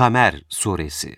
Kamer Suresi